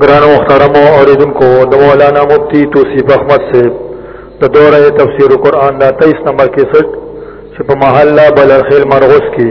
گران مخترم اوریدن کو د مولانا مفتی توصیف احمد سے د دوره تفسیر قرآن دا 23 نمبر 61 چې په محله بلرخیل مرغوس کې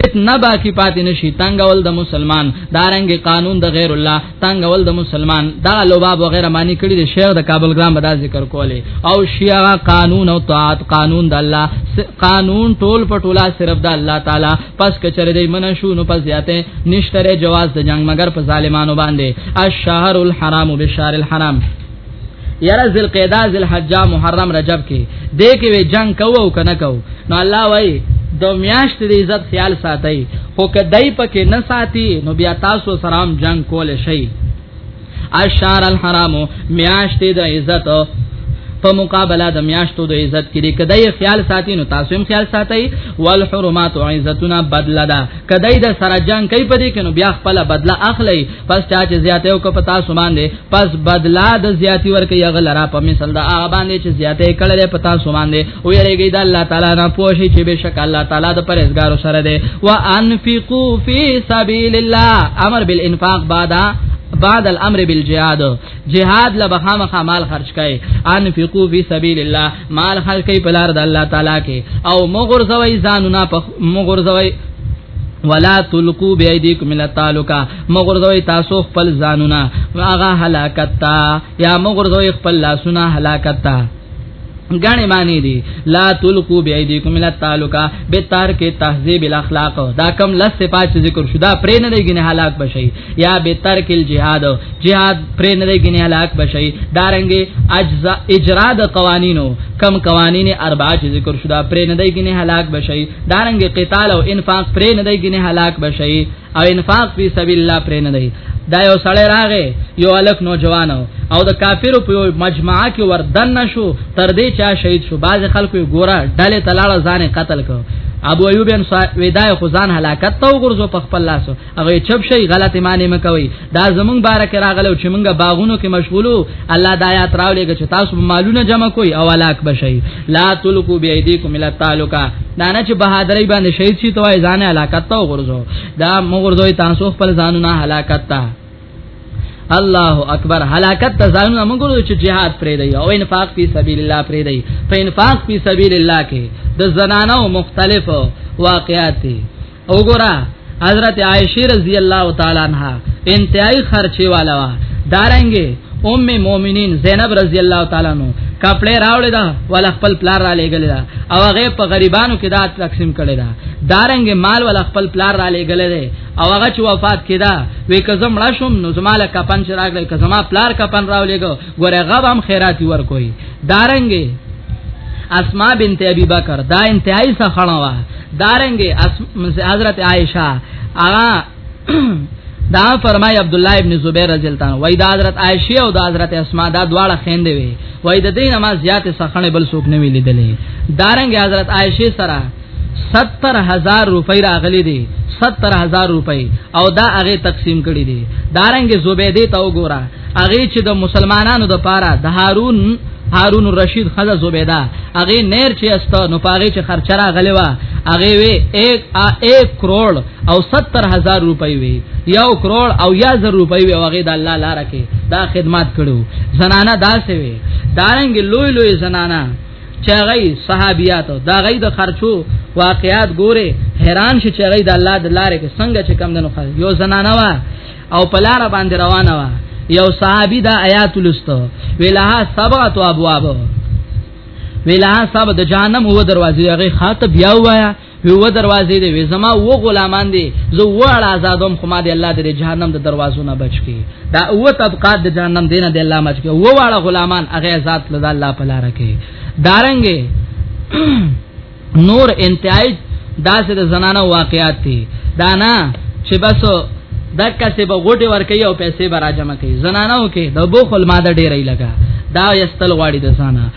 فتنه باقی پاتې نشي تنگول د مسلمان دارنګ قانون د غیر الله تنگول د مسلمان دا لوباب وغیرہ معنی کړی د شیخ د کابل ګرام بدا ذکر کوله او شیعه قانون او طاعت قانون د الله قانون ټول پټولا صرف د الله تعالی پس کچره دی من شو نو پس زیاته نشتره جواز د جنگ مگر په ظالمانو باندې الشهر الحرام بشار الحرام یاره ذل قعده ذل حج محرم رجب کې دې کې وی جنگ کوو او کنه کوو نو الله وای د میاشت دې عزت خیال ساتي خو کدی پکې نه ساتي نو بیا تاسو سلام جنگ کول شي اشار الحرام میاشت دې عزت په مقابله د میاشتو د عزت کړي کدی خیال ساتي نو تاسو هم خیال ساتي والحرمات عزتنا بدل ده کدی د سره جنگ کوي په دې کې نو بیا خپل بدله اخلي پس چا چې زیاته او کو پتا سو باندې پس بدلا د زیاتی ورکه یغ لرا په مثال د هغه باندې چې زیاته کړل په تاسو باندې او یریږي د الله تعالی نه پوښی چې بشک الله تعالی د پرهیزګار سره دی وانفقوا فی سبیل الله امر بالانفاق بعد بعد الامر بالجهاد جهاد لبخام خمال خرج کای انفقوا فی سبیل الله مال خرج کای په لار د الله تعالی کې او مغرزوی ځانونه په مغرزوی ولا تلقوا بيديكم الى التهلكه مغرضوي تاسو خپل ځانونه هغه هلاکت تا یا مغرضوي خپل لاسونه هلاکت تا غاڼې معنی دي لا تلقو بيديكم الى التعلقا بتار کې تهذيب الاخلاق دا کم لس صفات ذکر شو دا پرې نه دیګنه هلاک بشي یا بتار کې الجهاد جهاد پرې نه دیګنه هلاک بشي دارنګ اجزا اجرا د قوانینو کم قوانین اربع ذکر شو دا پرې نه دیګنه هلاک بشي دارنګ قتال او انفاق پرې نه دی ګنه هلاک بشي او انفاق فی سبیل الله پرې نه دی دا یو سړی راغې یو الک نوجوان او د کافرو په مجمعه کې وردن نشو تر دې چا شهید شو باز خلکو ګوره ډلې تلاړه ځان قتل کو ابو ایوب انصاری ودا خدان هلاکت تو غرزو په خپل لاسو هغه چپ شي غلط معنی مکوي دا زمونږ بارک راغلو چې مونږه باغونو کې مشغولو الله د آیات راولېږي چې تاسو مالونه جمع کوي او هلاک بشي لا تلقوا بيديكم الى التهلكه دا نه چې بهادرۍ باندې شهید شي توای ځان هلاکت ته وګرځو دا مغرضوي تاسو خپل ځانونه هلاکت ته الله اکبر هلاکت ته ځانونه موږ ورو چې jihad پرې دی او انفاق په سبیل الله پرې دی په انفاق په سبیل الله کې د زنانو مختلف واقعات دي وګوره حضرت عائشه رضی الله تعالی عنها انتهائی خرچه والا وا دارنګي ام مومنین زینب رضی الله تعالی عنہ کپڑے راوړی دا ول خپل پلار را لېګل دا او هغه په غریبانو کې دا تقسیم کړي دا دارنګ مال ول خپل پلار را لېګل دی او هغه چې وفات کړي دا وې کزم لا شوم نو زماله کپن چې راغلی کزما پلار کپن راولېګو ګوره غب هم خیراتي ورکوي دارنګي اسماء بنت ابي بکر دا انتهائی سخړه وا دارنګي حضرت عائشه اغا دا فرمای عبد الله ابن زبیر رضی الله عنه وای دا حضرت عائشه او دا حضرت اسماء دا دواړه خیندې وي وای د دین ما زیات سخنه بل څوک نه ویل دي دارنګ حضرت عائشه سره 70000 روپۍ راغلي دي 70000 روپۍ او دا هغه تقسیم کړي دي دارنګ زبیدې ته وګوره هغه چې د مسلمانانو د پاره د هارون هارون الرشید خزه زبیدا هغه نیر چې است نو پاره چې خرچه راغلی و هغه وی 1 کروڑ او 70000 روپۍ وی یو کروڑ او یا زر روپۍ وی هغه د الله لپاره کې دا خدمات کړو زنانه داسې وی دارنګ لوی لوی زنانه چې هغه صحابيات دا غي د خرچو واقعات ګوره حیران شي چې هغه د الله د لارې کې څنګه چې کم دنو خرج یو زنانه وا او په لار باندې روانه وا یو صحابي دا آیات لستو ویلها سبعه ابواب ویلها سب د جهنم هو دروازې هغه خاطب بیا وایا هو دروازې دی وې زما و غلامان دي زه وړ آزادوم خو ما دې الله دې جهنم د دروازو نه بچ کی دا او طبقات د جهنم دینه دې الله بچ کی و وړ غلامان هغه ذات لدا الله په لار کې دارنګ نور انتهای داسې د زنانه واقعات دي دا نه چې بس دکا سی به غوټي ور کوي او پیسې به راجمه کوي زنانو کې د بوخل ماده ډېرې لګا دا یستل غواړي د زنانه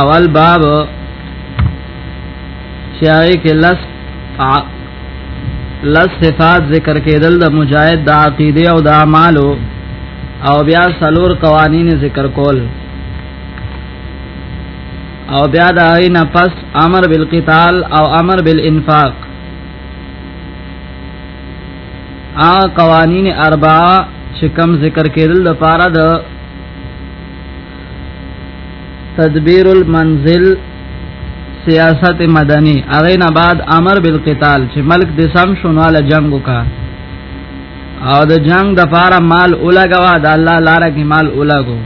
اول باب چې هغه کې لس لس صفات ذکر کېدل د مجاهد د عقیده او د اعمالو او بیا سلور قوانین ذکر کول او بیا د هغه نه پس امر بالقتال او امر بالانفاق ا قوانین اربعه چې کم ذکر کېدل د پاره د تدبیر المنزل سیاست مدنی هغه نه بعد امر بالقتال چې ملک د سم شونواله جنگ وکا او د جنگ د پاره مال اولګوا د الله لاره کې مال اولګو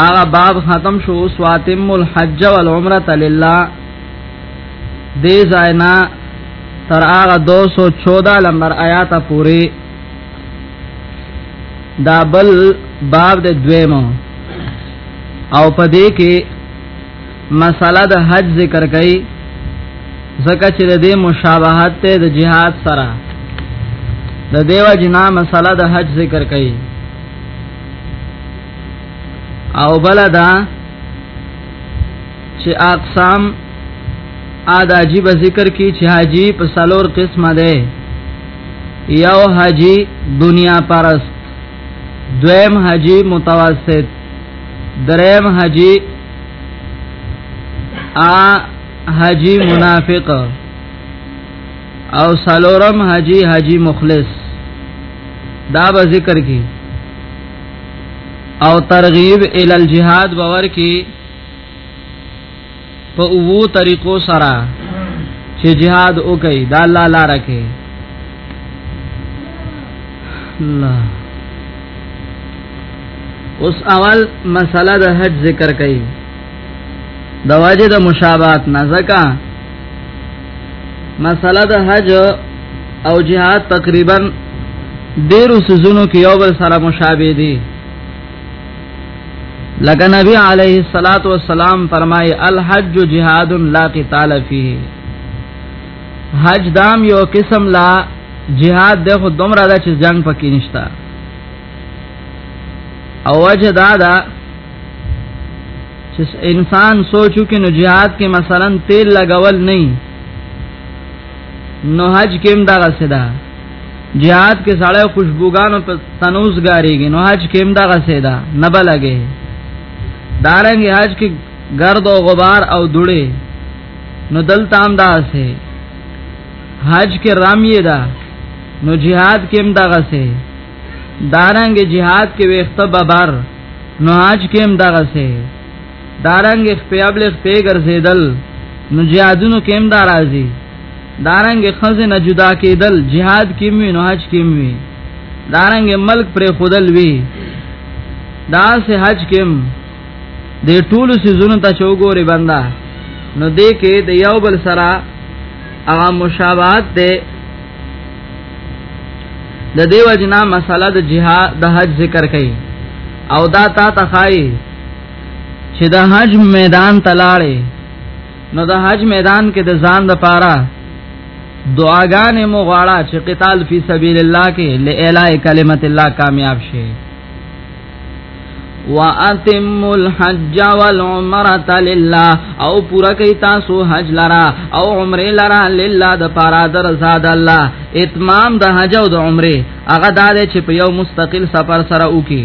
هغه باب ختم شو سواتم الحج والعمره لله دې ځاینا تر هغه 214 لمبر آیات پورې دا بل باب د دویمو او په دې کې مسله د حج ذکر کړي ځکه چې د دې مشابهت ته د جهاد سره د دیو جنا مسله د حج ذکر کړي او بلدا چې اقسام ا د عجیب ذکر کی چې حاجی په سلور قسمه ده یو حاجی دنیا پرست دویم حاجی متوسط دریم حاجی ا حاجی منافق او سلورم حاجی حاجی مخلص دا به ذکر کی او ترغیب ال الجهاد باور کی په وو طریقو سره چې jihad وکي دا الله لار کې الله اوس اول مسله د حج ذکر کړي د واجب د مشابهت نه زکا مسله د حج او جهاد تقریبا ډیرو سيزونو کې یو بل سره مشابه دي لکه نبی علیه الصلاۃ والسلام فرمای الحج جهاد لا قتال فيه حج دام یو قسم لا جهاد د خود دومره د چې جنگ پکې نشتا او وجه دا دا چې انسان سوچو کې نو جهاد کې مثلا تیل لګول نه نو حج کې هم دا غسه ده جهاد کې سړی خوشبوګانو په تنوس غاریږي نو حج کې هم دغه سیدا نه بلګي دارنګ حج کې گرد او غبار او دوړې نو دلته هم داسې حج کې رامیه ده دا نو جهاد کې هم دغه سه دارنګ جهاد کې وخت ببر نو حج کې هم دغه سه دارنګ خپل خپل ګرځیدل نو جهادونو کې هم دارازي دارنګ خزه نه جدا کېدل جهاد کې مې نو حج کې مې دارنګ ملک پر خودل وی دا سه حج کې د ټولو سيزونو ته چوغوري بندا نو دې کې د یو بل سره هغه مشابهت ده د دیو جنا مساله د جهاد د حج ذکر کړي او دا تا تخای چې د حج میدان تلاړې نو د حج میدان کې د ځان د پاره دعاګانې مو غواړه چې قتال فی سبیل الله کې لئلا کلمت الله کامیاب شي واتم الحج والعمره لله او پورا کوي تاسو حج لرا او عمره لرا لله د پارا در زاد الله اتمام د حج او د عمره هغه د چې په یو مستقل سفر سره وکي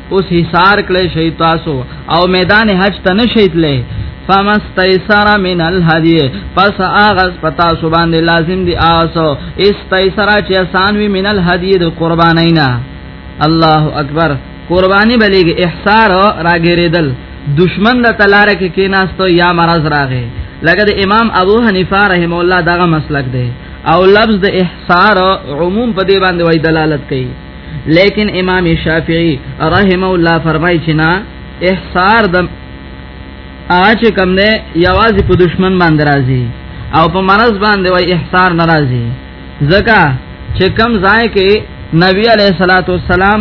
اوس حصار کړی شي تاسو او میدان حج ته نشیتلې فمستیسر من الهدی پس آغاز پتا سو باندې لازم دی آسو استیسر چې آسان وی من الهدی د قربانینا الله اکبر قربانی بلیګ احصار راګریدل دشمن د تلاره کې کیناستو یا مرز راغې لکه د امام ابو حنیفه رحم الله دغه مسلک دی او لفظ د احصار عموم په دی باندې وای دلالت کوي لیکن امام شافعی رحم الله فرمای چې نه احصار د اچ کم نه یوازې په دشمن باندې راځي او په مرض باندې وای احصار ناراضي زکه چې کم ځای کې نبی علیہ الصلوۃ والسلام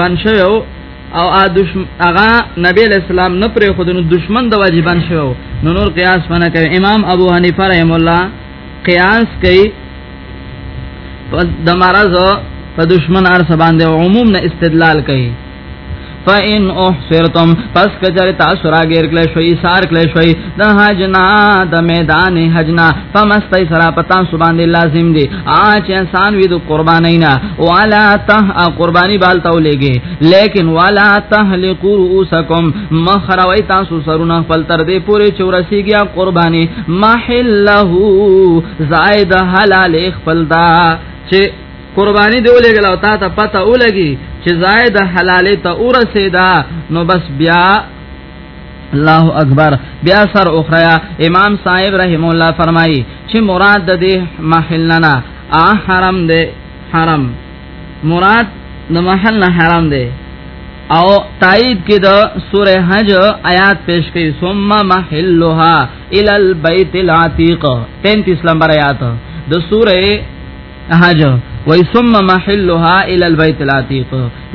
بن شو او هغه نبی علیہ السلام نه پرې خودنو دشمن د واجبان شو نو نور قیاس منه کوي امام ابو حنیفه رحم الله قیاس کوي پس د مرض په دشمن ارس باندې عموم نه استدلال کوي فإن احصرتم پس کچره تاسو راګیر کله شوي سار کله شوي د حجنا د میدان حجنا فمستای سرا پتا سبحان الله لازم دي اچ انسان وی د قربانای نه والا ته قربانی بال تولېږي لیکن والا تهلقوا رؤسکم مخروي تاسو سرونه خپل تر دې پوري چورسیږي قربانی محله زائد حلال خپل دا چې قربانی دی ولګل او تا ته پته ولګي چې زائد حلال ته ورسېدا نو بس بیا الله اکبر بیا سر اخریا امام صاحب رحم الله فرمایي چې مراد د دې محلنا ا حرم دې حرم مراد د محل نه حرام دی او تایید کې د سوره حج آیات پیش کړي ثم محلها ال البيت العتيق 33 نمبر آیات د سوره حج وای ثم محلها ال البيت العتيق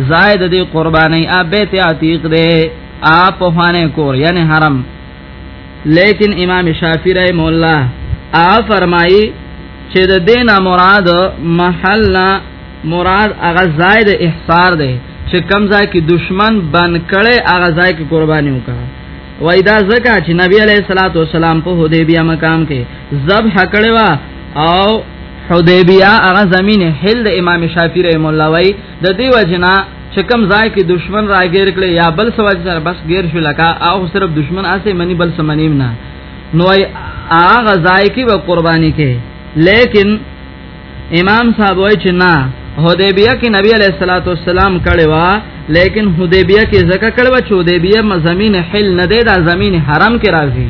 زائد دی قربانی ا بیت عتیق دی اپ هانه کور یعنی حرم لیکن امام شافعی رحم الله هغه فرمایي چې د دین مراد محل نه مراد هغه ځای د احصار دی چې کم ځای کې دشمن بند کړي هغه ځای کې قرباني وکړه وای دا زکه چې نبی علیہ الصلوۃ والسلام په حدیبیه مقام کې ذبح کړي وا او حدیبیه هغه زمين حل د امام شافعی رحم الله وای د دې وجنا چې کم ځای کې دشمن راګیر کړي یا بل سوال سره بس غیر شو لکه او صرف دشمن اسه منی بل سمنیم نه نو هغه ځای کې به قرباني کې لیکن امام صاحب وای چې نه حدیبیه کې نبی علیہ الصلوۃ والسلام کړي وا لیکن حدیبیه کې زکه کړي وا چې حدیبیه زمين حل نه دی دا زمين حرم کې راځي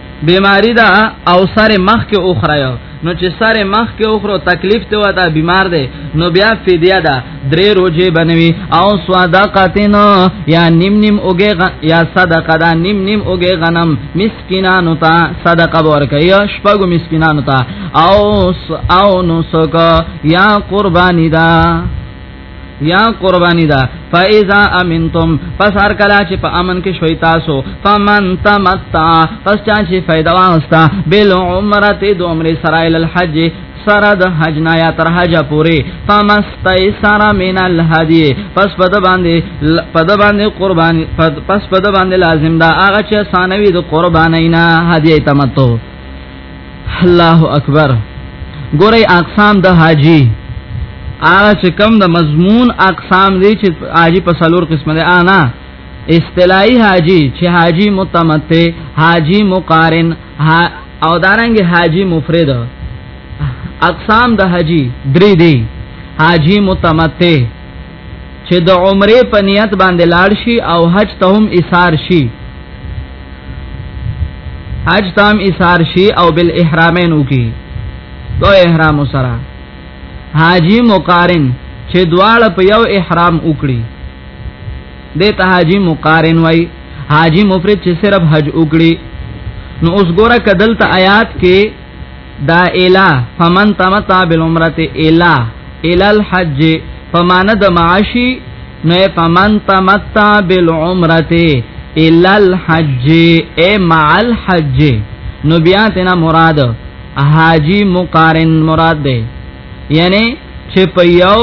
بیماری دا او سر مخ کې اوخره نو چې سر مخ کې اوخره تکلیف ته وتا بیمار دی نو بیا فدیه دا درې روزې بنوي او صدقاتن یا نیم نیم اوګه یا صدقه دا نیم نیم اوګه غنم مسکینانو ته صدقه ورکړي شپږو مسکینانو ته او او نو سکه یا قربانی دا یا قربانی دا فاذا امنتم پس هر کلا چې په امن کې شوي تاسو فمن تمتع پس چا چې فائدہ واستا بل عمرته د عمره سرایل الحج سره د حج نه یا تر حج پورې فمستیسر من الهدی پس پد باندې پد باندې قربانی پس پد باندې لازم دا هغه چې ثانوی د قربانینا هدی تمتو الله اکبر ګورئ اقسام د حاجی هغه چې کم د مضمون اقسام دي چې حاجی په سلور قسمه ده انا اصطلاحي حاجی چې حاجی متمتع حاجی مقارن ها او دارنګ حاجی مفرد اقسام د حاجی درې دي حاجی متمتع چې د عمره په نیت باندې لاړ شي او حج ته هم ایثار شي حج ته هم ایثار شي او بل احرامین وکي دو احرام سره حاجی مقارن چې دواړه په یو احرام وکړي د ته حاجی مقارن وای حاجی مفرد چې صرف حج وکړي نو اوس ګوره کدل ته آیات کې دا الا فمن تمتع بالعمره الا الى الحج فمانه د معاشي نو فمن تمتع بالعمره الا الحج اي مع الحج نو بیا تینا مراد حاجی مقارن مراد ده یعنی چې په یو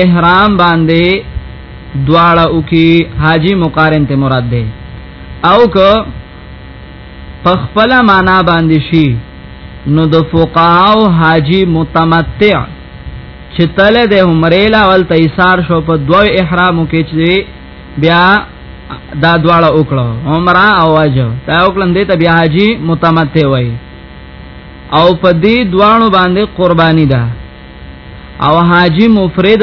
احرام باندې دواړه او کې حاجی مقارن ته مراد ده او که په خپل معنا باندې شي نو د فقها او حاجی متمتع چې تل د عمره لا ول تیسار شو په دوه احرامو کې چې بیا دا دواړه وکړه عمره او حج دا وکړم دې ته بیا حاجی متمتع وای او په دې دواړو باندې قربانی ده او حاجی مفرد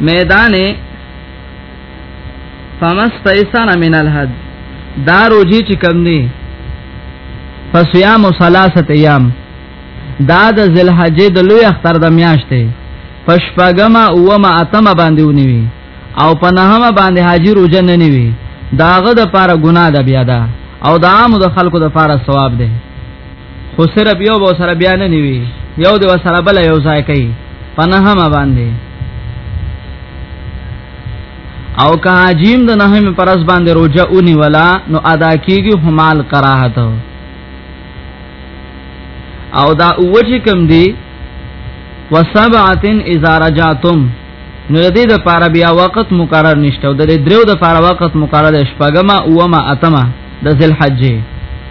میدان فمستیسر من الحد دا روجی چې کم دی فصيام ثلاثه ايام دا د ذلحجې د لوی اختر د میاشتې پشپګما اوما اتمه باندې ونیوي او په نهمه باندې حاجی روزه نه نیوي داغه د پاره ګناه ده بیا ده او د عام د خلکو د پاره ثواب ده خو صرف یو به سره بیا نه نیوي یو دی سره بل یو ځای کوي پناه ما باندې او که حاجیم د نهم پرس باندې روجه اونی ولا نو ادا کیږي همال کراهت او دا اوج کم دی وسبعتن اذا رجعتم نو د دې د پاره بیا وخت مقرر نشته او د دریو د پاره وخت مقرر شپګما اوما اتما د ذل حجې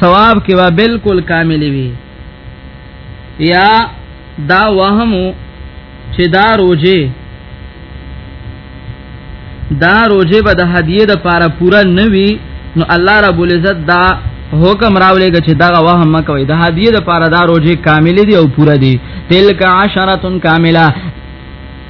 ثواب کې به بالکل کامل وي یا دا وهم چې دا روزه دا روزه به د هدیه د پاره پورا نه وي نو الله رب العزت دا حکم راولېږي چې دا وهم مکوي د هدیه د پاره دا روزه کامل دي او پورا دي تلک عشرتن کامله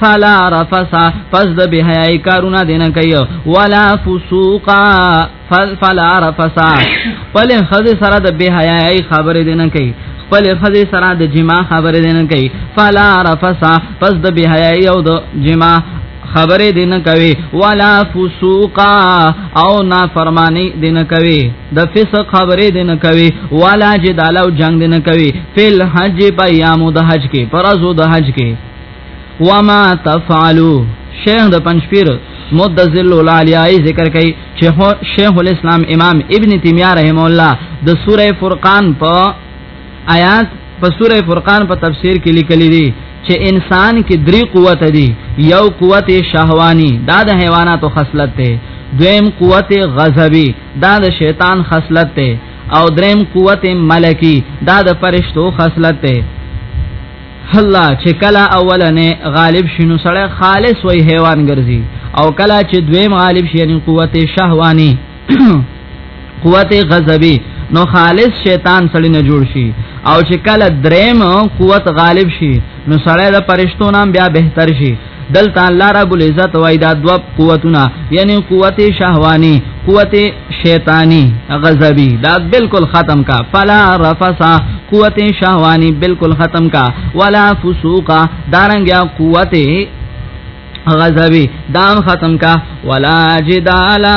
فلا رفسا پس د بهای کارونه دینه کوي ولا فسوقا فلا رفسا خپل خزه سره د بهای خبره دینه کوي خپل خزه سره د جما خبره دینه کوي فلا رفسا پس د بهای او د جما خبره دینه کوي ولا فسوقا او نافرمانی دینه کوي د فسق خبره دینه کوي ولا جدال او جنگ دینه کوي فل حج په یامو د حج کې پرزو د حج کې وما تفعلوا شیخ د پنځپیر مدذل العالیای ذکر کوي چې شیخ الاسلام امام ابن تیمیه رحم الله د سوره فرقان په آیات په سوره فرقان په تفسیر کې لیکلي دي چې انسان کې درې قوت دي یو قوت شهوانی دا د حیواناتو خصلت ده دویم قوت غضبی دا د شیطان خصلت ده او دریم قوت ملکی دا د فرشتو خصلت ده الله چې کله اولنې غالب شینو سره خالص وای حیوان ګرځي او کله چې دویم غالب شي یعنی قوت شهوانی قوت غضبی نو خالص شیطان سړی نه جوړ شي او چې کله دریم قوت غالب شي نو سړی د پرشتو نام بیا بهتر شي دلته الله رب العزت وای دا دو قوتونه یعنی قوت شهوانی قوت شیطانی غضبی دا بالکل ختم کا فلا رفسا قوت شهوانی بالکل ختم کا ولا فسوقا دارنګیا قوت غضبی دام ختم کا ولا جدالا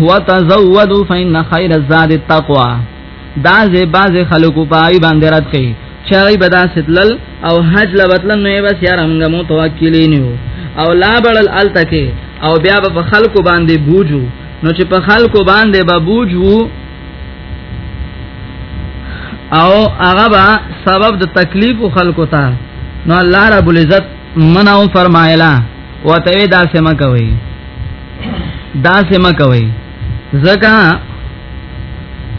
هو تزودوا فإن خير الزاد التقوى دا زه باز خلکو پای باندې راتخي چای بدا ستلل او حج لبتل نو بس یار موږ متوکلین یو او لا بړل التکه او بیا په خلکو باندې بوجو نو چې په خلکو باندې به بوجو او هغه به سبب د تکلیف خلکو ته نو الله رب العزت منو فرمایلا وته دا سم کوي دا سم کوي زکه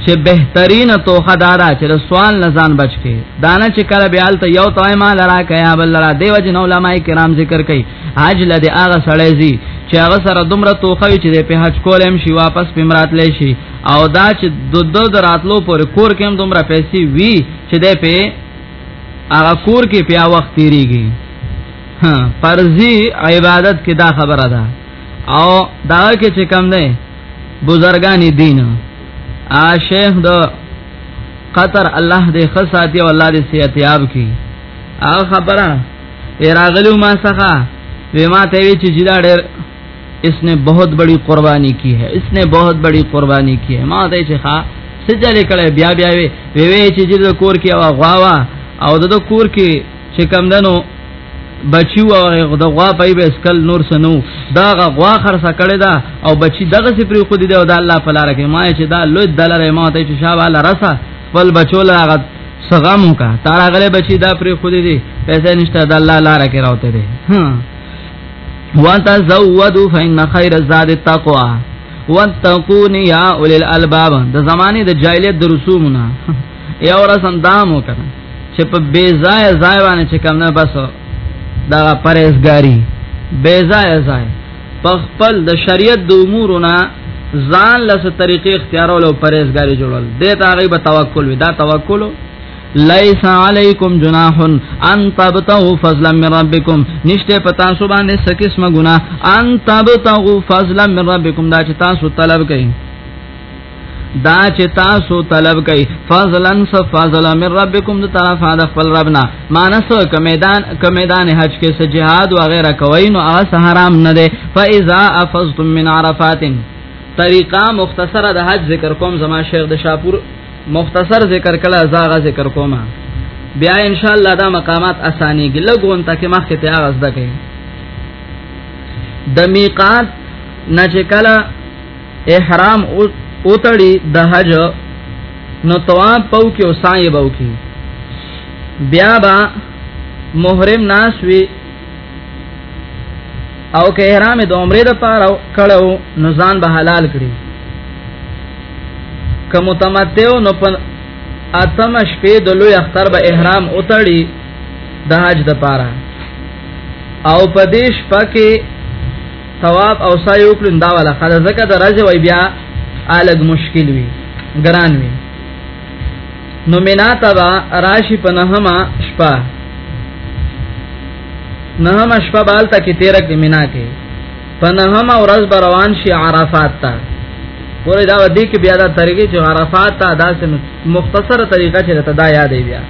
چې بهترین توخه دارا چې سوال نه ځان بچ کې دانه چې کله بیا ته یو توای مال را کیا بل را دیو جن علماء کرام ذکر کوي حج لدی هغه سړی زی چې هغه سره دومره توخه وي چې په حج کولم شي واپس پمرات لې شي او دا چې د دو دراتلو پر کور کې هم دومره پیسې وي چې د په هغه کور کې بیا وخت تیریږي ها فرضي عبادت کې دا خبره ده او دا کې چې کم نه بزرګان دین ا شیخ د قطر الله دې خصاتی او الله دې صحتیاب کی هغه خبره اراغلو ما څخه وې ما ته وی چې جدا ډېر اس نے بہت بڑی قربانی کی ہے اس نے بہت بڑی قربانی کی ہے ما ته چې ښا سجاله کړه بیا بیا وی وی وی چې د کور کې او غواوا او د کور کې چې کم دنو بچیو او د غوا پای به اسکل نور سنو دا غوا خرڅه کړی دا او بچی دغه سي پری خو دې دا د الله په لار کې ما چې دا لوی دلاره ما ته چې شابه الله رسا خپل بچو لاغه سغم کا تارا غلې بچی دا پری خو دې پیسې نشته د الله لار کې راوته دي وتزودوا فإن خير الزاد التقوى واتقون يا اولي الالباب د زمانه د جاهلیت د رسومونه یو رسم دامو کنه چې په بے ځای ځای باندې چې کوم نه بس دا پرهیزګاری بے ځای ځای په خپل د شریعت د امورونه ځان لسه طریقې اختیارول او پرهیزګاری جوړول د ته هغه به توکل وي دا توکل لیس علیکم جناح ان تبتغوا فضلا من ربکم نشته پتا سو باندې سکیسمه ګنا ان تبتغوا فضلا من ربکم دا چې تاسو طلب کئ دا چې تاسو طلب کئ فضلا فضلا من ربکم د طرف د خپل ربنا مانسو کمیدان کمیدان حج کې سه جهاد و غیره کوي نو هغه حرام نه ده فاذا افضتم من عرفات طریقه مختصره د حج ذکر کوم زما شیخ د شاپور مختصر ذکر کړه زاغه ذکر کومه بیا ان شاء الله دا مقامات اساني ګلګون ته کې مخکې ته اغاز دکې د میقات نه چې کله احرام اوتړي د حج نو تواب پو کې او سایه بو کې بیا با محرم ناس وی او که احرام د عمره د پاره کړو نو ځان به حلال کړي که متمتع نو په اتم شپې د لوی اختر به احرام اوتړي د حج د پاره او په دې شپه کې ثواب او سعی وکړو دا ولا خدای زکه د رج وای بیا الګ مشکل وي ګران وي نو مینا تبا راشی په نهما شپه نهما شپه بالته کې تیر کې مینا کې په نهما ورځ روان شي عرفات ته پورې دا ودی کې بیا دا طریقې چې عرفات ته دا سم مختصره طریقه چې ته دا یادې بیا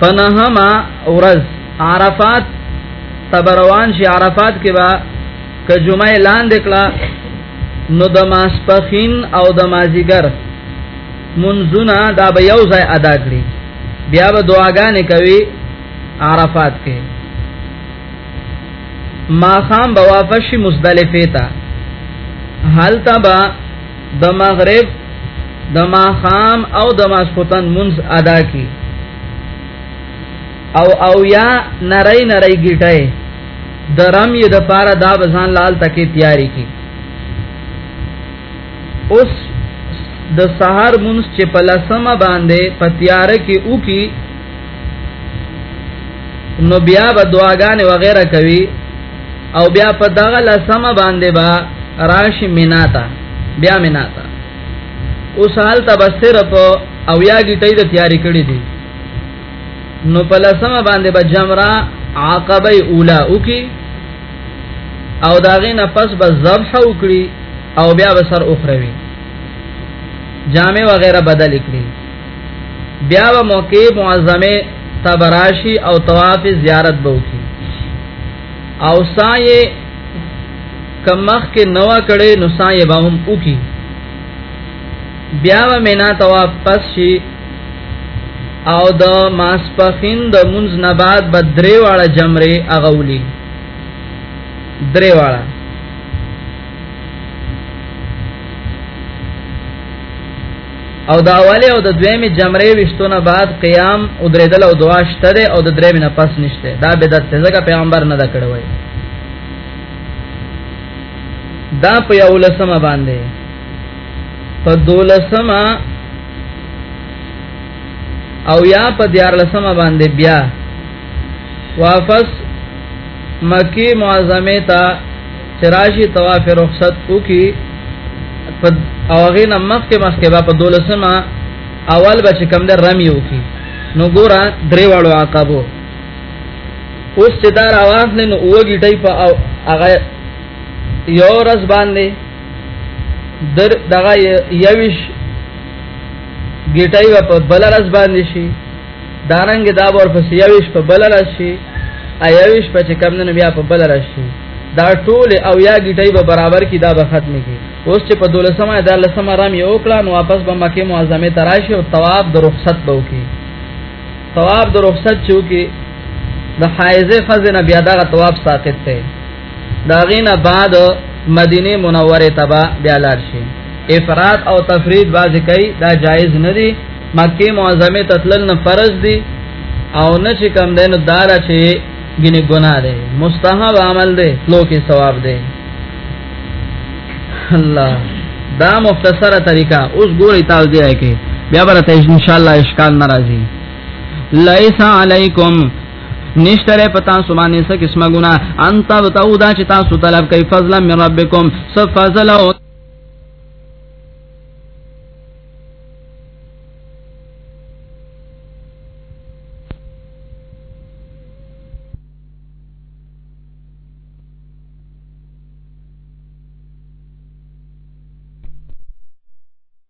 په نهما ورځ عرفات تبروان شي عرفات کې با که جمعه لاندې کړه نو د ماسپخین او د مازیګر منزنا دا به یو ځای ادا کړي بیا به دعاګانې کوي عرفات کې ما خام به واپس شي مزدلفه ته حال تبا د مغرب د ما خام او د ماسخوتن منز ادا کی او او یا نری نری گیټای درم یې د پاره دا بزان لال تکي تیاری کی اوس د سحر مونږ چې په لسمه باندې په تیار کې وکي نو بیا به دعاګانې وغیرہ کوي او بیا په دغه لسمه باندې با راشي میناتا بیا میناتا اوس حال ته بس صرف او یا ګټې د تیاری کړې دي نو په لسمه باندې به جمرا عقبه اوله وکي او داغه نه پس به ذبح وکړي او بیا به سر اخروي جامع وغیرہ بدل کړي بیا به موقع معظمه تبراشی او طواف زیارت به وکړي او سایه کمخ کې نوا کړي نو سایه به هم وکړي بیا و مینا ته واپس شي او د ماسپخین د منځ نه بعد به درې واړه جمرې اغولي درې واړه او دا اولی او د دویمه جمرې وشتونه بعد قیام او درېدل او دعا شته او د درېمه نه پس نشته دا بدعت ته ځکه پیغمبر نه دا کړوي دا په یو لسمه باندې په دولسمه او یا په دیار لسمه باندې بیا واپس مکی معظمه ته چراشی طواف رخصت وکي او هغه نه مخکې مخکې با په دولسمه اول به چې کم در رمی وکي نو ګوره درې واړو عقبو اوس چې دا راوازنه نو وګی ټای په هغه یو ورځ باندې در دغه یوش ګټای په بل ورځ باندې شي دارنګ دا ور پس یوش په بل ورځ شي ایوش په چې کم نه بیا په بل ورځ شي دا ټول او یا ګټای به برابر کی دا به ختم کی اوس چې په دولسمه دا لسمه رام یو کړه نو واپس به مکه معظمه تراشي او ثواب د رخصت به وکي ثواب د رخصت چې وکي د حایزه خزنه بیا دا ثواب ساقط ته دا غینه بعد مدینه منوره تبا بیا لاړ شي افراط او تفرید باز کوي دا جایز نه دي مکه معظمه تتلل نه فرض دي او نه چې کم دین دار چې ګینه ګناه ده مستحب عمل ده لو کې ثواب ده الله دا مختصره طریقہ اوس ګوري تاسو دی کې بیا برته ان شاء الله اشکال ناراضي لیس علیکم نشتره پتا سو باندې څه قسمه ګنا انت بتاو دا چې تاسو طلب کوي فضل من ربکم سو فضل او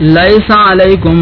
لیس علیکم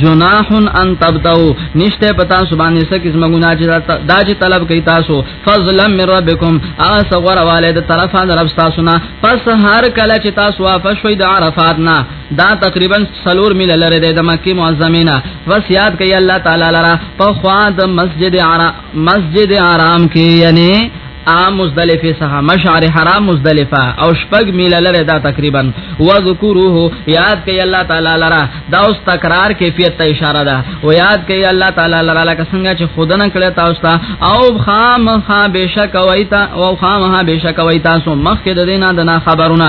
جناح ان تبتو نشته پتا سبحانه سکه زما ګنا چې دا چې طلب کوي تاسو فضلا من ربکم اسغور والد طرفا رب تاسو نه پس هر کله چې تاسو واپس شوي د عرفات نه دا تقریبا سلور میل لري د مکه معظمه نه بس یاد کوي الله تعالی لرا په خوا د مسجد حرام مسجد حرام کې یعنی عام مزدلفه سها مشعر حرام مزدلفه او شپږ میل لره دا تقریبا وذکروه یاد کئ الله تعالی لرا دا اوس تکرار کیفیت ته اشاره ده او یاد کئ الله تعالی لرا لکه څنګه چې خودنه کړه تاسو ته او خامخا بشک وایتا او خامخا بشک وایتا سو مخکې د دینه د خبرونه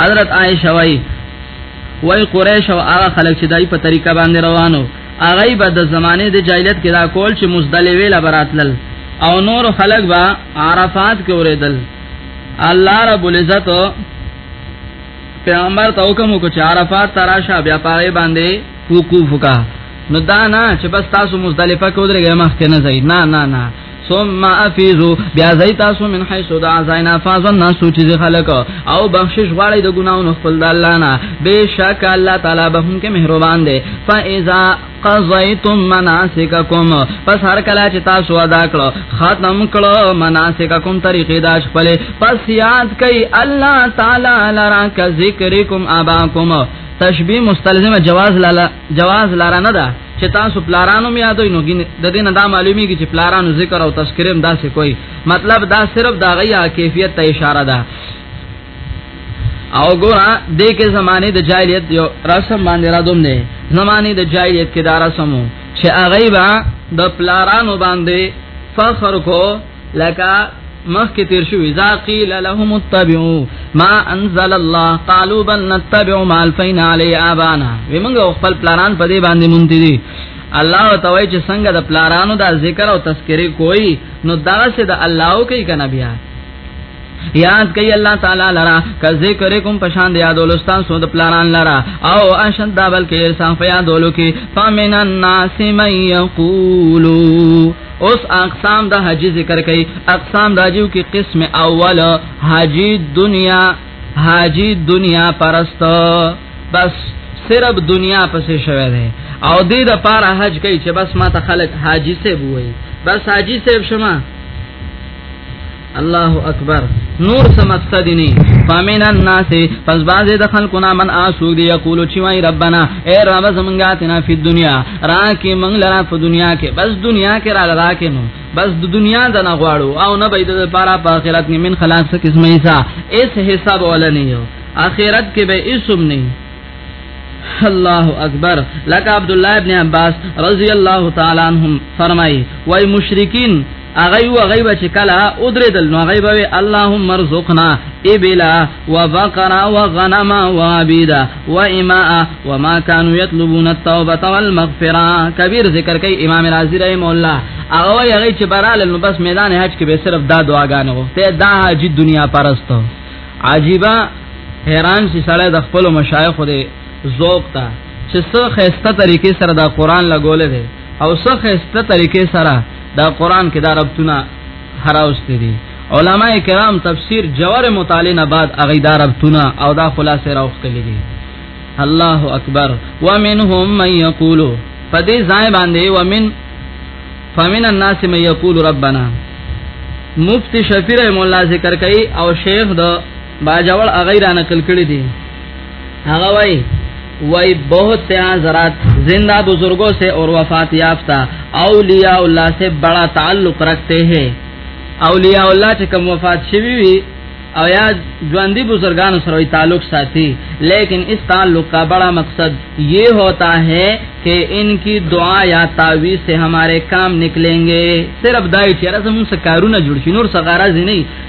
حضرت عائشہ وای وای قریش او هغه خلک چې دای په طریقه باندې روانو هغه به د زمانه د جاهلیت کې دا کول چې مزدلوی لبراتل او نور خلک با عرفات کې اوریدل الله رب العزت پیغمبر ته حکم وکړ چې عرفات تراشه بیا پاره باندې وقوف وکړه نو دا نه چې بس تاسو مزدلفه کې ودرېږئ مخکې نه ځئ نه نه نه ثم افیزو بیا زی تاسو من حیث دعا زینا فاز الناس چې خلق او بخشش غواړي د ګناونو خپل د الله نه بشک الله تعالی به هم کې مهربان دی فاذا قضیتم مناسککم پس هر کله چې تاسو ادا کړو ختم کړو مناسککم طریقې دا خپل پس یاد کړئ الله تعالی لرا ک ذکرکم اباکم تشبیه مستلزمه جواز لاله جواز لاره نه ده چې تاسو پلارانو مې یادوي نو د دې نه دا معلومیږي چې پلارانو ذکر او تذکر هم داسې کوي مطلب دا صرف دا غیا کیفیت ته اشاره ده او ګورا د کې زمانه د جاهلیت یو رسم باندې را دوم نه زمانه د جاهلیت کې دا رسمو چې هغه با د پلارانو باندې فخر کو لکه مخکې تیر شو اذا قيل لهم اتبعوا ما انزل الله قالوا بل نتبع ما الفينا عليه ابانا ومنګه خپل پلانان په دې باندې مونږ دي الله توي چې څنګه د پلانانو دا ذکر او تذکره کوي نو دا سه د الله کوي کنه بیا یاد کوي الله تعالی لرا ک ذکر کوم پشان دی یاد ولستان سود پلاران لرا او اشد دا بلکې ارسان فیادولو کې فمن الناس من یقولو اوس اقسام د حج ذکر کړي اقسام راجو کې قسم اول حاجی دنیا حاجی دنیا پرست بس صرف دنیا پسې شوه دی او دې د پاره حج کوي چې بس ما ته خلک حاجی سه بوي بس حاجی سه شمه الله اکبر نور څه مقصد نه فامن الناس پس باز د خلکو نه من اسو دی یقول چې وای ربنا اے رب زمونږه تنا فی دنیا راکه مونږ لرا په دنیا کې بس دنیا کې را راکه نو بس د دنیا د نه غواړو او نه بيد د پاره په آخرت کې من خلاص څه قسمه حصہ اس حساب ولا نه یو آخرت کې به اسم نه الله اکبر لکه عبد الله ابن عباس رضی الله تعالی عنهم فرمای وای مشرکین اغه یو اغه بچ کلا او درې دل نو اغه به اللهم ارزقنا ابلا وبقرا وغنما وابدا واماء وما كانوا يطلبون التوبه والمغفره کبیر ذکر کوي امام رازی رحم الله اغه یې هغه چې برال نو بس میدان حج کې به صرف دا دعاګانې وو ته دا حج دنیا پرستو عجیبا حیران شي سړی د خپل مشایخ دی ذوق ته چې څه خسته طریقې سره دا قران لګولې دی او څخه است طریقې سره دا قران کې دا ربطونه هراوست دي علما کرام تفسیر جوار مطالعه نه بعد اغه دا ربطونه او دا خلاصې راوختلې دي الله اکبر ومنهم من یقول فدې ځای باندې ومن فمن الناس من یقول ربنا مفتی شفیع رحم الله ذکر کوي او شیخ د باجوړ اغیر نقل کړی دی هغه وای وای بہت سے حضرات زندہ بزرگوں سے اور وفات یافتہ اولیاء اللہ سے بڑا تعلق رکھتے ہیں اولیاء الله چې کوم وفات شوی وي او یا ژوندۍ بزرگان سره تعلق ساتي لیکن اس تعلق کا بڑا مقصد یہ ہوتا ہے کہ ان کی دعا یا تعویذ سے ہمارے کام نکلیں گے صرف دای چې راځم څه کارونه جوړ شي نور څه غرض نه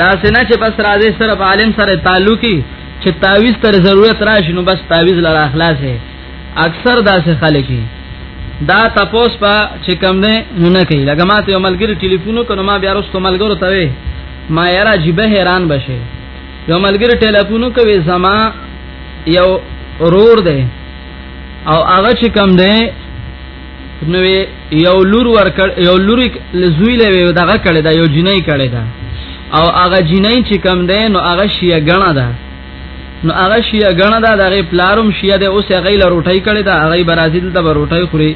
دا سينه چې بس راځي صرف عالم سره تعلقي چې تعویز تر ضرورت راشي نو بس تعویز لاره اخلاصه اکثر داسې خلک دا تپوس په چې کم نه نه کوي لکه ماته یو ملګری ټلیفون وکړ ما بیا وروسته ملګرو ته وې ما یاره جیبه حیران بشه یو ملګری ټلیفون کوي زما یو رور دی او هغه چې کم دی نو یو لور ورکړ یو لور لزوی له دغه کړه دا یو جنۍ کړه دا او هغه جنۍ چې کم ده نو هغه شیعه غنه ده نو هغه شیعه غنه ده دغه پلارم شیعه ده اوس هغه له روټۍ کړه دا هغه برازیل ته روټۍ خوري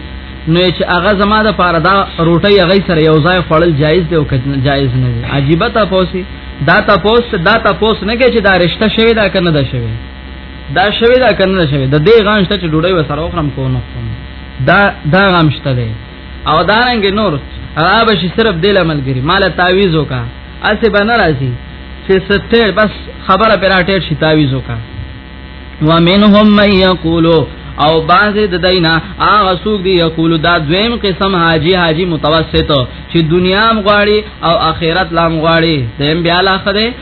نو چې هغه زما د پاره دا روټۍ هغه سره یو ځای خړل جایز دی او کتنه جایز نه دی عجیب تاسو دا تاسو دا تاسو نه کې چې دا رشتہ شوی دا کنه دا شوی دا شوی دا کنه شوی د دې غان شته چې ډوډۍ وسره وخرم کو نه دا دا غام شته دی او دا رنګ نور را به شي صرف دل عملګری مال تعویز وکا اسه بنا راځي چې ستر بس خبره پر اټیټ شي تعویز وکا ومنهم من یقولو او باز د دینا هغه سوق دی یقول دا دویم قسم حاجی حاجی متوسط چې دنیا هم غواړي او آخرت لام غواړي دیم بیا لا خده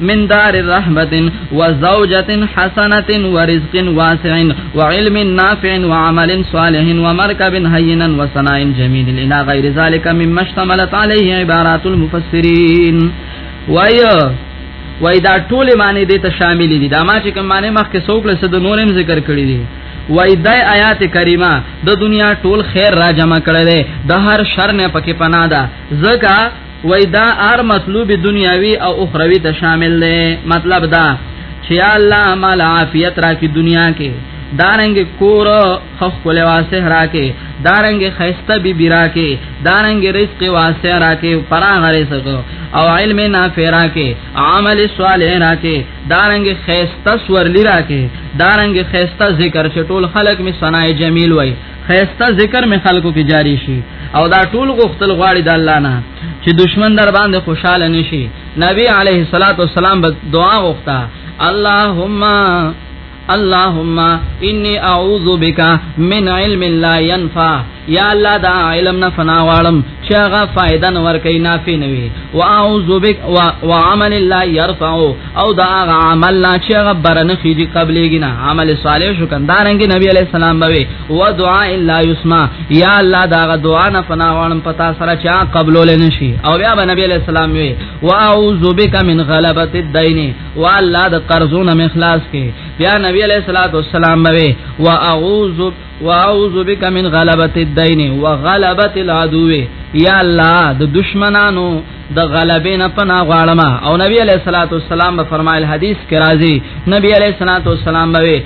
من دار رحمت و زوجت حسنت و رزق واسع و علم نافع و عمل صالح و مرکب حینا و صناع جمیل الى غیر ذلك مما اشتملت علیه عبارات المفسرین وایو وای دا ټول معنی دې ته شامل دي دا ما چې کوم معنی مخکې څوک له صد نورم ذکر کړی دي وای د آیات کریمه د دنیا ټول خیر را جمع کړل د هر شر نه پکې پناه ده زکه وای دا ار مطلوب دنیاوی او اخروی ته شامل دی مطلب دا چې الله مال عافیت را کی دنیا کې دارنګ کور خخ کول واسه راکې دارنګ خيسته بي بي راکې دارنګ رزق واسه راکې پراغ رزق او علم نافع راکې عمل صالح راکې دارنګ خيسته سورلی راکې دارنګ خيسته ذکر چې ټول خلق می صنای جمیل وای خیسته ذکر می خلکو کې جاری شي او دا ټول غختل غواړي د الله نه چې دشمن در باندې خوشاله نشي نبی علیه الصلاۃ والسلام به دعا غوښته اللهم اللهم انی اعوذ بک من علم لا ينفع یا الله دا علم نه فنا والم چې هغه فائدہ نور کوي نافع نه وي واعوذ بک وعمل لا يرفع او دا هغه عمل نه چې هغه برنه خېږي قبلېږي نه عمل صالح شو کندارنګ نبی عليه السلام به و دعا الا يسمع یا الله دا هغه دعا نه فنا وړم پتا سره چا قبلول نه شي او بیا به نبی عليه السلام وي واعوذ بك من غلبة الدين والله د قرضونه مخلاص کې بیا نبی عليه الصلاه والسلام به واعوذ واعوذ بك من غلبة الدين وغلبة العدو یا الله د دشمنانو د غلبې نه پنا غواړم او نبی علیہ الصلوۃ والسلام به فرمایل حدیث کې راځي نبی علیہ الصلوۃ والسلام به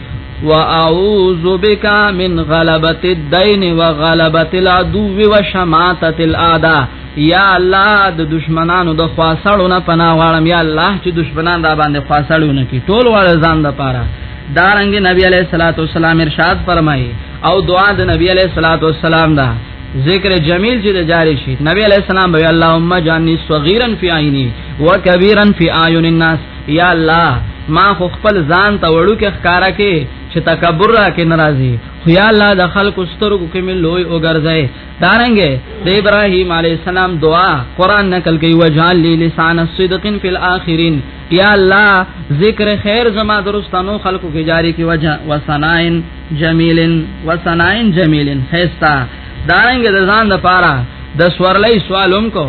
واعوذ بک من غلبۃ الدین وغلبۃ العدو وشماتۃ الاعداء یا الله د دشمنانو د خواصړو نه پنا غواړم یا الله چې دشمنان را باندې خواصړو نه کی ټول وړ ځان د پاره دارنګ نبی علیہ الصلوۃ والسلام ارشاد فرمایي او دعا د نبی علیہ الصلوۃ والسلام ده ذکر جمیل چې جاری شي نبی علیہ السلام به اللهم جانی صغیرا فی عینی وکبیرا فی اعین الناس یا الله ما خو خپل ځان ته وړو کې ښکارا کې چې تکبر را کې ناراضي خو یا الله د خلکو سترګو کې مې لوی وګرځي دارنګې د ابراهیم علی السلام دعا قران نقل کوي وجعل لي لسان صدق فی الاخرین یا الله ذکر خیر زما درستانو خلقو کې جاری کی وجه وسنائن جمیلن وسنائن جمیلن خیستا دارنګ د ځان د پاره د سورلې سوالوم کو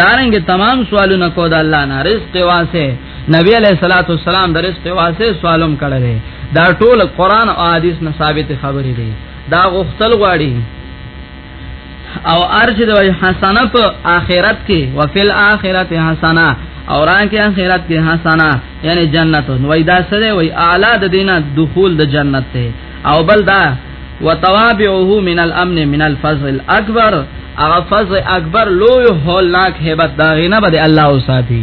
دارنګ تمام سوالونه کو د الله نه رزق واسه نبی علیہ الصلوۃ والسلام د رزق واسه سوالوم کړل دا ټول قران او حدیث نه ثابت خبرې دي دا غختل غواړي او ارش د وجه حسنه په آخرت کې وفل آخرت حسنه او ران کې آخرت کې حسنه یعنی جنت وای دا سره وای اعلی د دینه دخول د جنت ته او بل دا وتوابعه من الامن من الفضل الاكبر اغه فضل اکبر لوی هولناک hebat دا غینه بده الله او ساتي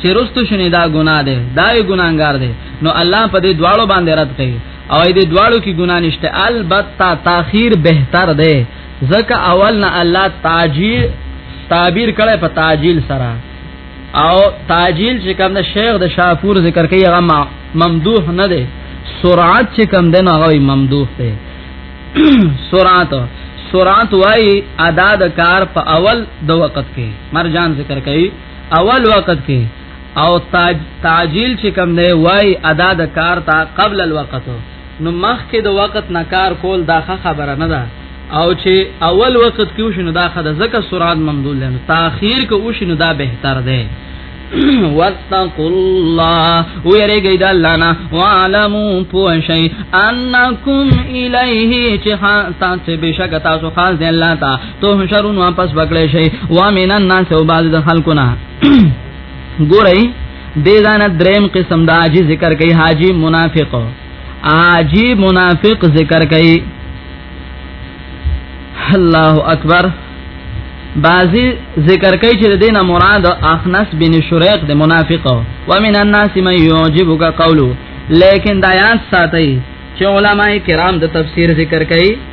چې رستو شنه دا ګناه ده دا یې ګناګار ده نو الله په دې دواړو باندې رد کوي او دې دواړو کې ګناه نشته البته تاخير بهتر ده ځکه اول نه الله تاجیل تعبیر کړي په تاجیل سره او تاجیل چې کوم د شیخ د شاپور ذکر کوي هغه ممدوح نه ده سرعت چې کوم ده نه هغه ممدوح ده سرعت سرعت وای ادا د کار په اول د وخت کې مرجان ذکر کوي اول وخت کې او تاج تعجیل چې کم نه وای ادا د کار تا قبل الوقت نو مخ کې د وخت نه کار کول دا خبره نه ده او چې اول وخت کې وشنو دا خد زکه سرعت ممدول نه تاخير کې وشنو دا بهتر ده واتقوا الله ويرګي د الله نه وعلموا پوشي انکم الیه چې تاسو بشک تاسو خاص دی الله ته تو حشرون واپس بکړی شي وا مینن ناس او باز د خلقنا ګورئ دې دانه دریم قسم دا عاجز ذکر کوي حاجی منافق حاجی منافق ذکر کوي الله اکبر بعضی ذکر کوي چې دینه مراد اخنس بن شریق د منافق او ومن الناس من يعجبك قوله لیکن دا یاد ساتي چې علما کرام د تفسیر ذکر کوي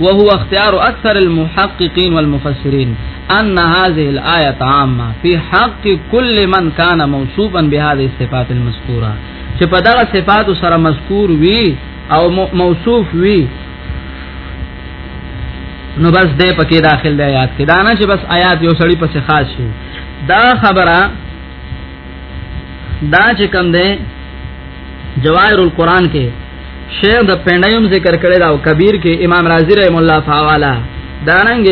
وهو اختيار اكثر المحققين والمفسرين ان هذه الايه عامه في حق كل من كان موصوفا بهذه الصفات المذكوره چې په دغه صفات سره مذکور وي او موصوف وي نو بس دې پکې داخل دی آیات کې دا نه چې بس آیات یو سړی پسې خاص شي دا خبره دا چې کوم دی جواهر القرآن کې شیخ د پندایم ذکر کړی دا او کبیر کې امام رازی رحم الله فوالا داننګ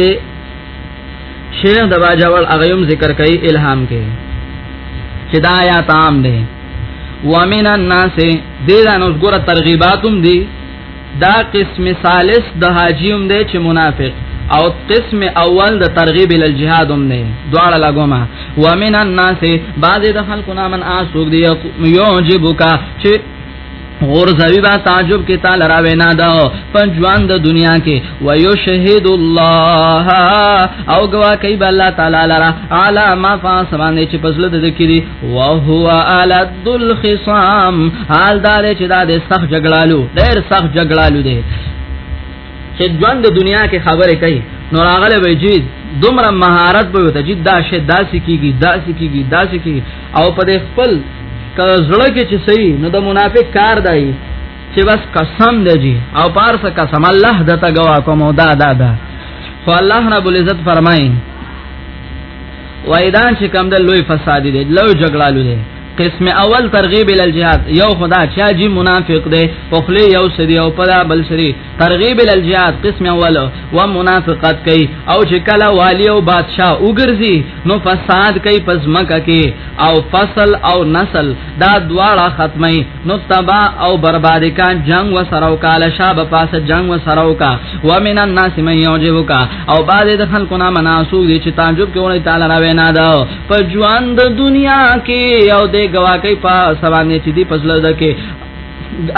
شیخ د باجوړ اغیوم ذکر کړي الهام کې چې دا یا تام دی ومن الناس دې دا نو ګره ترغیباتم دي دا قسم ثالث د حاجیوم دی چې منافق او قسم اول د ترغیب ال جهاد هم نه دواړه لګوما ومن الناس بعض د خلکو نامن اسوک دی یوجبک چې غور زوی با تعجب کې تعالی را وینا دا پنځوان د دنیا کې ويو شهید الله او گوا کوي الله تعالی لرا علی ما فاسبانه چې پسله د ذکر وهو الد الخصام حال دار چې دا د سخت جګړالو ډېر سخت جګړالو دی چې ژوند د دنیا کې خبره کوي نو راغله وی جی دومره مهارت به ته جی دا شه داسې کیږي داسې کیږي داسې کیږي او په دې خپل زړه کې چې صحیح نو د منافق کار دی چې بس قسم دی جی او پارس قسم الله دته گوا کوم دا دا دا خو الله رب العزت فرمایي وایدان چې کم د لوی فساد دي لو جګړه لوي قسم اول ترغیب ال الجهاد یو خدا چا جی منافق دی پخلی یو سری او پدا بل سری ترغیب ال الجهاد قسم اول و منافقت کوي او چې کله والی او بادشاہ وګرځي نو فساد کوي پزمکه کې او فصل او نسل دا دواړه ختمي نو تبا او برباد کا جنگ و سرو کا لشاب پاس جنگ و سرو کا و من الناس من یعجب کا او بعد د خلکو نه مناسو دي چې تعجب کوي تعالی را وینا دا په ژوند دنیا کې او د گواکې په سبانه چې دی پسله ده کې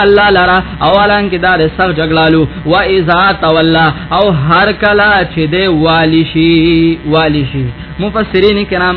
الله لرا اولان کې دار سخت جګړالو و اذا تولا او هر کلا چې دی والی شي والی شي مفسرین کرام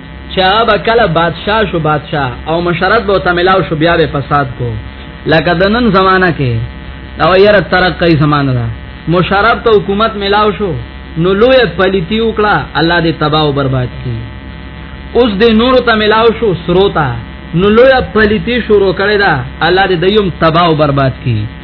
چې هغه کله بادشاه شو بادشاه او مشرت به تملاو شو بیا به فساد کو لکه د نن زمانہ کې دا یره ترقې زمانہ ده مشرف ته حکومت ملاو شو نو لوی پلیتی وکړه الله دې تباہ او برباد کړي اوس دې نور ته ملاو شو سروتا نو لوی پلیتی شروع کړي دا الله دې دیم تباہ او برباد کړي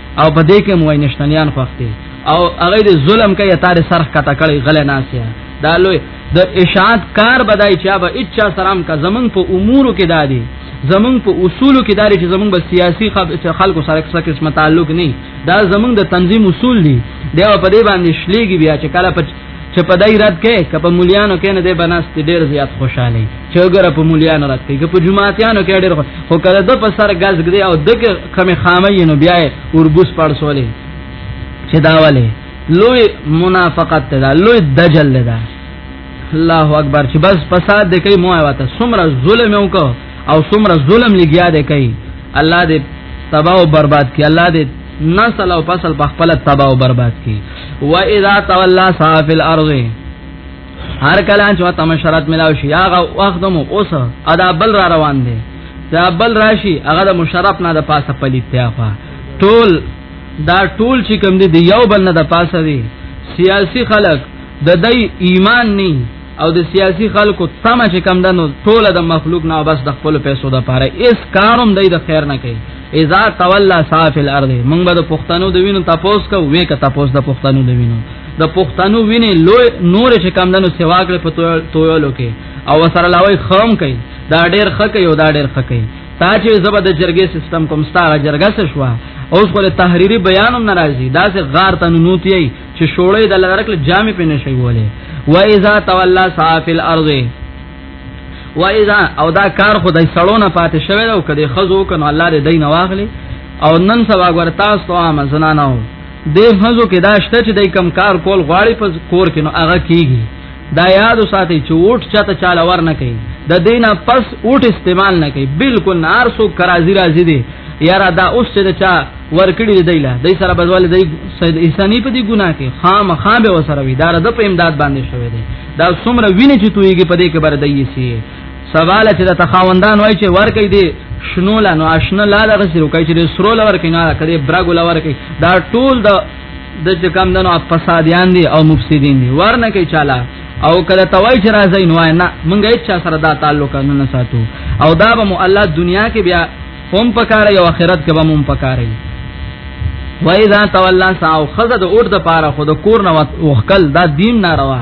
او په دې کې موای نشتنیان خوښتي او هغه دې ظلم کوي تار سرخ کته کړي غل ناسیا دا لوی د اشاعت کار بدای چا به اچا سلام کا زمنګ په امورو کې دادي زمنګ په اصولو کې داري چې زمنګ بس سیاسي خلکو سره څه قسمه تعلق نه دا زمنګ د تنظیم اصول دي دا په دې باندې شلېږي بیا چې کله چې په دای رات کې کپ مليانو کې نه دی بناست ډیر زیات خوشاله چې وګره په مليانو رات کې په جمعاتیانو کې ډیر خو کله د په سر غاز غدي او د کمه خامې نو بیا اوربوس پړسولې چې داواله لوی منافقت ده لوی دجل ده الله اکبر چې بس فساد د کوي مو آواته سمره ظلم وکړه او څومره ظلم لګیا دی کوي الله دې تباہ او برباد کړي الله دې نسل او فصل په خپل تباہ او برباد کړي و اذا تولى صاف الارض هر کله چې وته مشرات ملاو شي هغه وخت مو اوس ادا بل را روان دي دا بل راشي هغه د مشرف نه د پاسه پلیتیا خوا ټول دا ټول چې کوم دي یو بل نه د پاسه دي سیاسي خلک د دې ایمان نه او د سیاسي خلکو تمه چې کم دنو ټول د مخلوق نه بس د خپل پیسو د پاره اس کاروم دی د خیر نه کوي اذا تولى صاف الارض موږ به د پښتنو د وینو تپوس کو وې ک تپوس د پښتنو د وینو د پښتنو وینې لوی نور چې کم دنو سیوا کړ په تویلو کې او سره لاوي خام کوي دا ډېر خکه یو دا ډېر خکه تا چې زبر د جرګې سیستم کوم ستاره جرګه څه شو اوس خو تحریری بیانوم ناراضي دا سه غار ته نوتی چې شوړې د الله درکړه جامې په نشي وله و اذا تولى صاف الارض و اذا او دا کار خدای سړونه پاتې شوی او کدي خزو کنه الله دې دین واغلي او نن سبا ور تاسو ته عام زنانه دې خزو کې دا شته چې دای کم کار کول غواړي په کور کې نو هغه کیږي دا یاد ساتي چې ووټ چاته چاله ور نه کوي د دینه پس ووټ استعمال نه کوي بالکل نار سو کرازی راځي دي یاره دا اوس چې چا ورکړي دی له دې سره بزول دی سید انساني په دې ګناه کې خام خام به وسره وي دا د په امداد باندې شوی دی دا څومره ویني چې تویږي په دې کې بر دی سي سوال چې د تخاوندان وای چې ورکې دی شنو لا نو آشنا لا دغه سره کوي چې سرو لور کې نه کړي برګ لور کې دا ټول د د چې کم دنو فسادیان دي او مفسدین دي ورنه کې چاله او کله توای چې راځي نو نه مونږه هیڅ سره دا تعلق نه ساتو او دا به مو الله دنیا کې بیا هم پکاره او آخرت کې به مو پکاره وای دا تولا ساو خزه د اور د پاره خود کور نه وخکل دا دین ناروا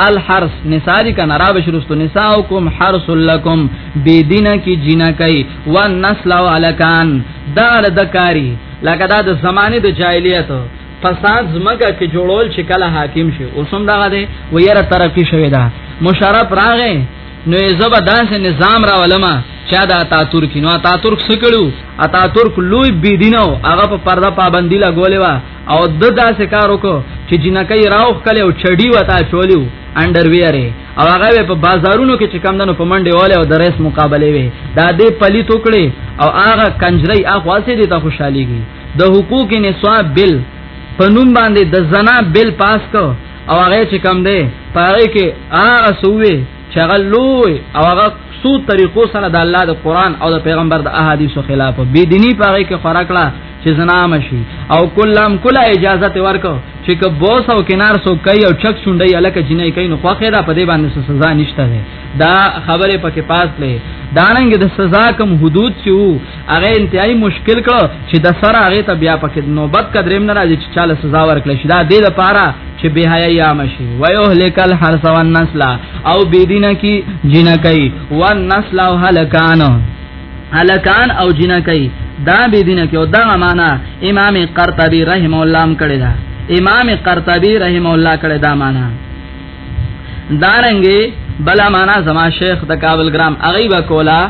الحرس نساء دي کنه را بشرست نساءکم حرس لکم بی دینه کی جنکای و نسل او الکان دا لدکاری لکه دا د زمانه د جاهلیت فساد زمګه کې جوړول چې کله حاکم شي اوسم دا ده و یره ترقی شوی دا مشرف راغې نو زبا داسې نظام را ولما چا دا تاتورک نو تاتورک سکړو اتاتورک لوی بی دینو هغه په پرده پابندی لا ګولې وا او د داسې کار وکړو چې جنکې راوخ کله او چړی وتا چولیو انډر ویره او هغه په بازارونو کې چې کم دنو په منډه واله او د ریس مقابله وي دا دې پلی توکړي او هغه کنجری اخواسه دې ته خوشاليږي د حقوق نسواب بل په نوم باندې د زنا بل پاس کو او هغه چې کم دی پاره کې هغه سوې چغل لوی او هغه سو طریقو سره د الله د قران او د پیغمبر د احادیثو خلاف بی دینی پاره کې فرق لا چې زنا مشي او کلم کله اجازه ته ورکو چې که بوس او کنار سو کوي او چک شونډي الکه جنې کوي نو خوخه ده په دې باندې سزا نشته ده دا خبره پکې پاس لې داننګ د سزا کم حدود چې وو هغه انتهایی مشکل کړ چې د سره هغه ته بیا پکې نوبت قدریم نه راځي چې چاله سزا ورکړي شي دا دې لپاره چې به حیا یا مشي ويو هلکل حرس والنسل او بيدینه کی جنکای والنسل او هلکانو هلکان او جنکای دا به دینه کې او دا معنا امام قرطبي رحم الله هم کړی دا امام قرطبي رحم الله کړی دا معنا دارنګي بلا معنا زما شیخ د کابل ګرام اغي وکولا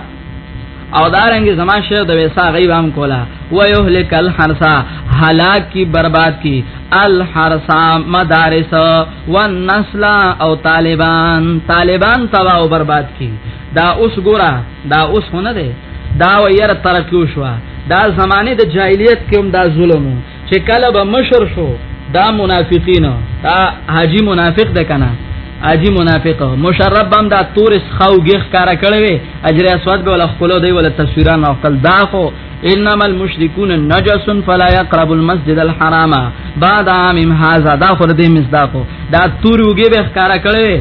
او دارنګ زما شیخ د ویسا غیبام کولا و یهلک الحرسا هلاک کی برباد کی الحرسا مدارس والنسل او طالبان طالبان تباہ او برباد کی دا اوس ګورا دا اوس هونه ده دا وير ترکیو شو دا زمانه د جاهلیت کې هم دا ظلم چې کله به مشر شو دا منافقین دا حاجی منافق ده کنه حاجی منافق مشرب هم دا تور خو ګخ کار کړي وي اجر اسود به ول خپل دی ول تصویران او خپل دا خو انما المشركون نجس فلا يقرب المسجد الحرام بعد عام هذا دا خو دې مصداق دا تور وګي به ښکارا کړي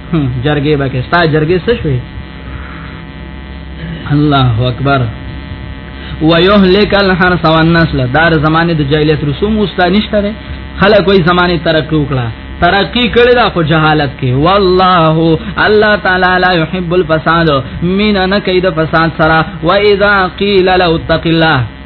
جرګې به کې ستا جرګې څه شوې الله اکبر ويهلك الحرث والنسل دار زمانه د جاهلیت رسوم واستانشتره خلک وای زمانه ترقی وکړه ترقی کړی دا خو جهالت کې والله الله تعالی لا يحب الفساد مين نه کید فساد سره واذا قيل لو اتق الله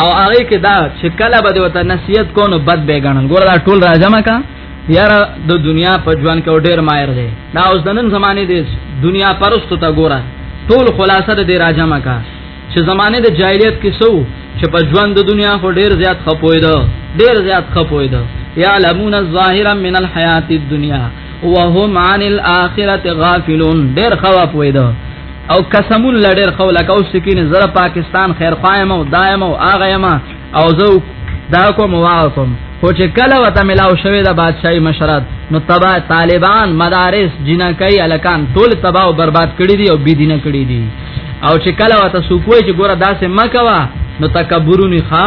او هغه کې دا چې کله به وته نصیحت کو نو بد به غنن ګور دا ټول راځم کا یاره د دنیا په ژوند کې ډېر مایر دی دا اوس دنن زمانه دی دنیا پرستو ته ګوره ټول خلاصه دې راځم کا چې زمانه د جاهلیت کې سو چې په ژوند د دنیا خو ډېر زیات خپوي ده ډېر زیات خپوي ده یعلمون الظاهر من الحیات الدنیا وهم عن الاخره غافلون ډېر خوا پوي ده او قسمون لړر خو لکه اوس کې نه زره پاکستان خیر خوایم او دایم او اغه یم او زو دا کوم واکم خو چې کله وته ملاو شوی د بادشاہي مشرات نو تبا طالبان مدارس جنکای الکان ټول تبا او برباد کړی دي او بی دینه کړی دي او چې کله وته سوکوي چې ګوره داسې مکوا نو تکبرونی ښا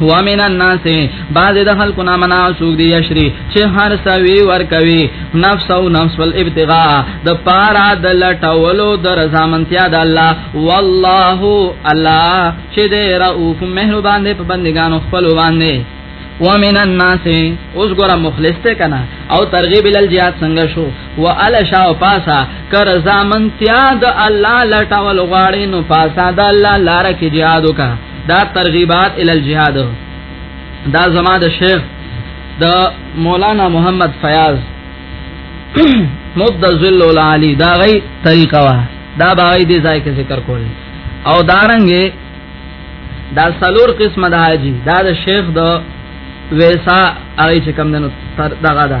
ومن الناس بعض د خلکو نه منا سوق دی یشری چې هر سوي ور کوي نفس او نفس ول ابتغاء د پارا د لټولو د رضا منتیا د الله والله الله چې د رؤوف مهربان دی په بندگانو خپل باندې ومن الناس اوس ګره مخلص ته کنه او ترغیب ال جهاد څنګه شو وال شاو پاسا کر زامن تیا د الله لټول غواړي نو پاسا د الله لار کې جهاد وکړه دا ترغیبات ال الجهاد دا زما د شیخ د مولانا محمد فیاض مد ذل العالی دا غي طریقه وا دا باغی دی ځای کې ذکر کول او دارنګې دا سلور قسمه د حاجی دا د شیخ د ویسا هغه چې کم دنو تر دغه ده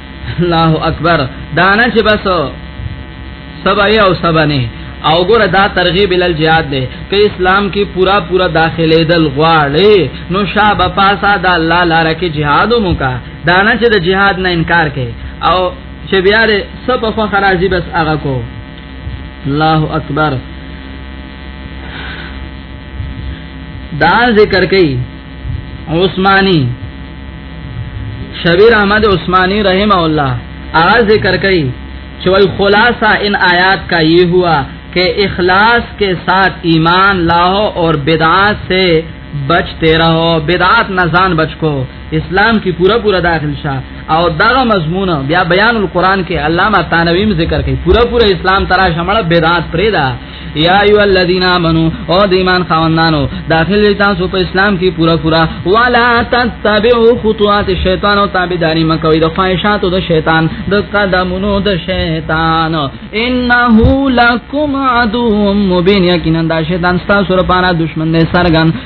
الله اکبر دانه چې بس سبا یې او سبا نه او ګره دا ترغیب ال جهاد دی ک اسلام کې پورا پورا داخله دل غواړي نو شاب پاسا د الله لار کې جهاد مو کا دانه چې د جهاد نه انکار کوي او چې بیا دې سب په خرازي بس هغه کو الله اکبر دا ذکر کوي عثماني شبیر احمد عثماني رحم الله هغه ذکر کوي چې وای خلاصہ ان آیات کا یہ ہوا کہ اخلاص کے ساتھ ایمان لاؤ اور بدعات سے بچتے رہو بدعات نہ جان بچ کو اسلام کی پورا پورا داخل شاہ او دغه مضمون بیا بیان القرآن کې علامه تانویم ذکر کوي پورا پورا اسلام ترا شمړه بدعات پرې ده یا ایو الذین آمنو او د ایمان خواندانو داخل تاسو په اسلام کې پورا پورا ولا تتبعوا خطوات الشیطان او تابعداري مکوئ د خواهشاتو د شیطان د قدمونو د شیطان انه لکم عدو مبین یقینا دا شیطان تاسو لپاره دشمن دی سرګن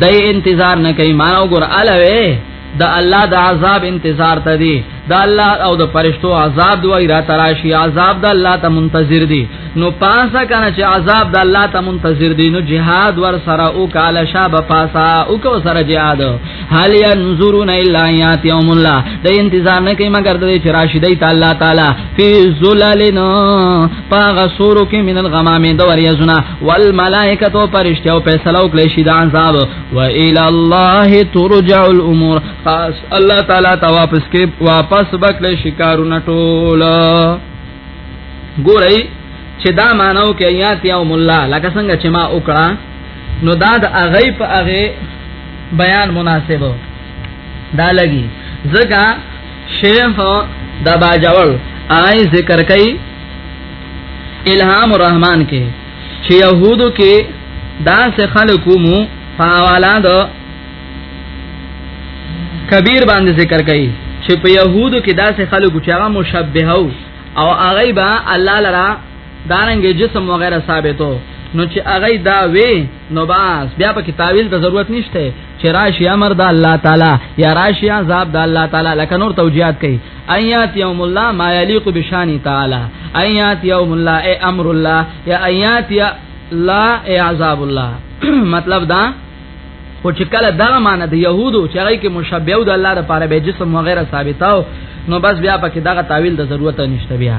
دای انتظار نه کوي مانو ګور الوي د الله د عذاب انتظار ته دي د الله او د فرشتو عذاب دوی را تراشي عذاب د الله ته منتظر دي نو پاسا کنه چې عذاب د الله ته منتظر دي نو jihad ور سره او کال شاب پاسا او کو سره jihad هل ينظرون الا يات يوم الله د انتظار نه کوي مگر د چرشي دی تعالی تعالی فی ظلالنا پاغه سورو کې من الغمام د وریزنا والملائکه پرشتو فیصله وکړي شي د عذاب و الى الله ترجع الامور خاص الله تعالی ته واپس کې واپس بکړي شکارونه ټول ګورئ چې دا مانو کې آیات یو مولا لکه څنګه چې ما وکړه نو دا د اغه په اغه بیان مناسبو دا لګي زګه شیخ د باجوړ آی ذکر کوي الهام الرحمن کې چې يهودو کې دا څه خلکو مو په حواله د کبیر باندې ذکر کوي چې په يهودو کې دا څه خلکو چې هغه مشبهه او هغه به الله لرا دارنګ جسم وغیرہ ثابتو نو چې هغه دا وی نو باس بیا په تعویل ته ضرورت نشته چې راشي امر د الله تعالی یا راشي عذاب د الله تعالی لکه نور توجیهات کوي ایات یوم الله ما یلیق بشان تعالی ایات یوم الله ای امر الله یا ایات یا لا ای عذاب الله مطلب دا خو چې کله دا معنی د يهودو چې هغه کې مشبيه او د الله لپاره به جسم وغیرہ ثابتاو نو بس بیا پکې دغه تعویل د ضرورت نشته بیا